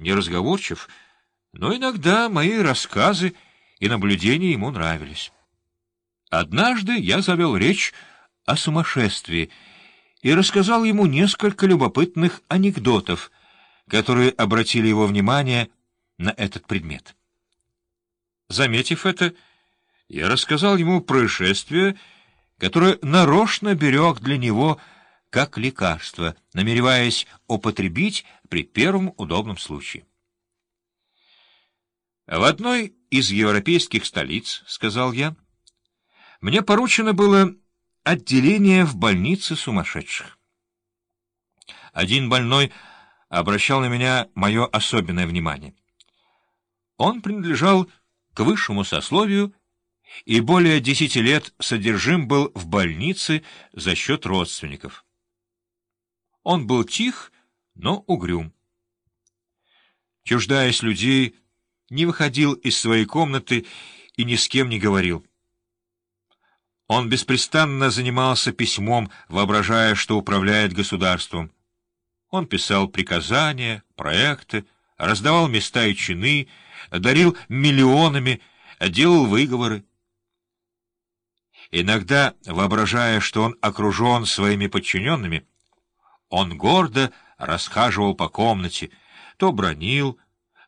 неразговорчив, но иногда мои рассказы и наблюдения ему нравились. Однажды я завел речь о сумасшествии и рассказал ему несколько любопытных анекдотов, которые обратили его внимание на этот предмет. Заметив это, я рассказал ему происшествие, которое нарочно берег для него как лекарство, намереваясь употребить при первом удобном случае. В одной из европейских столиц, — сказал я, — мне поручено было отделение в больнице сумасшедших. Один больной обращал на меня мое особенное внимание. Он принадлежал к высшему сословию и более десяти лет содержим был в больнице за счет родственников. Он был тих, но угрюм. Чуждаясь людей, не выходил из своей комнаты и ни с кем не говорил. Он беспрестанно занимался письмом, воображая, что управляет государством. Он писал приказания, проекты, раздавал места и чины, дарил миллионами, делал выговоры. Иногда, воображая, что он окружен своими подчиненными, он гордо расхаживал по комнате, то бронил,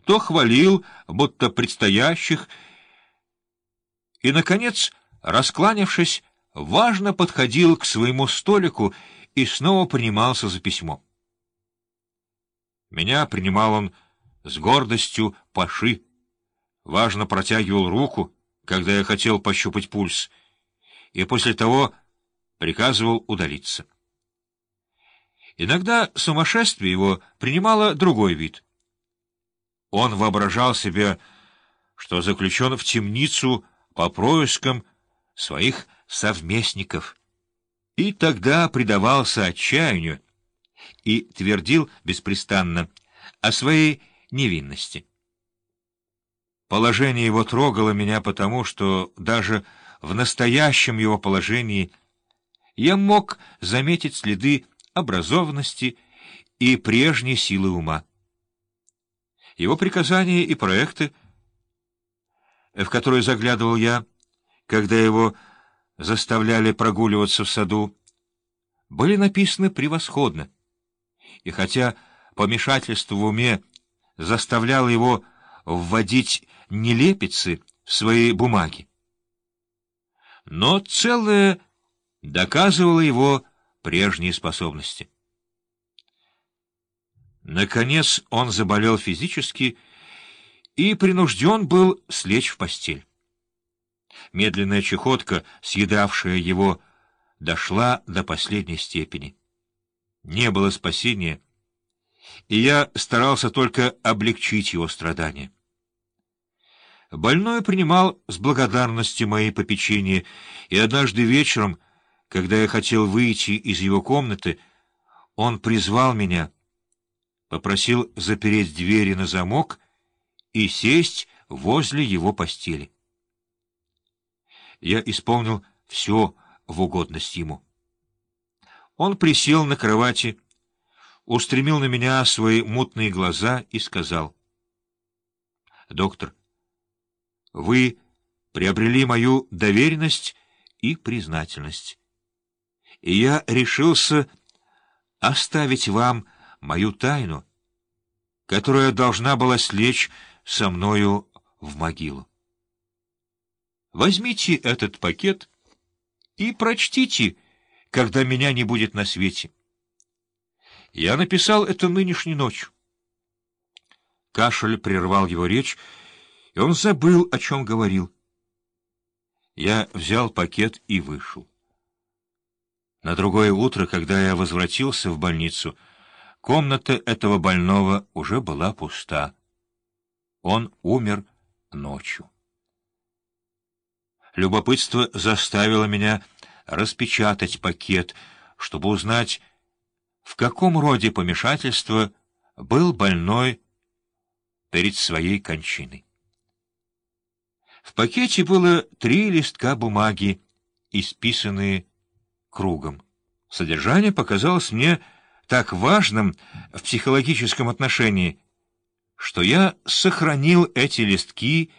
то хвалил, будто предстоящих, и, наконец, раскланявшись, важно подходил к своему столику и снова принимался за письмо. Меня принимал он с гордостью паши, важно протягивал руку, когда я хотел пощупать пульс, и после того приказывал удалиться. Иногда сумасшествие его принимало другой вид. Он воображал себе, что заключен в темницу по проискам своих совместников, и тогда предавался отчаянию и твердил беспрестанно о своей невинности. Положение его трогало меня потому, что даже в настоящем его положении я мог заметить следы образованности и прежней силы ума. Его приказания и проекты, в которые заглядывал я, когда его заставляли прогуливаться в саду, были написаны превосходно. И хотя помешательство в уме заставляло его вводить нелепицы в свои бумаги, но целое доказывало его прежние способности. Наконец он заболел физически и принужден был слечь в постель. Медленная чехотка, съедавшая его, дошла до последней степени. Не было спасения, и я старался только облегчить его страдания. Больной принимал с благодарностью мои попечения, и однажды вечером, когда я хотел выйти из его комнаты, он призвал меня, попросил запереть двери на замок и сесть возле его постели. Я исполнил все в угодность ему. Он присел на кровати, устремил на меня свои мутные глаза и сказал, «Доктор, вы приобрели мою доверенность и признательность, и я решился оставить вам мою тайну, которая должна была слечь со мною в могилу. Возьмите этот пакет и прочтите, когда меня не будет на свете. Я написал это нынешней ночью. Кашель прервал его речь, и он забыл, о чем говорил. Я взял пакет и вышел. На другое утро, когда я возвратился в больницу, комната этого больного уже была пуста. Он умер ночью. Любопытство заставило меня распечатать пакет, чтобы узнать, в каком роде помешательства был больной перед своей кончиной. В пакете было три листка бумаги, исписанные кругом. Содержание показалось мне так важным в психологическом отношении, что я сохранил эти листки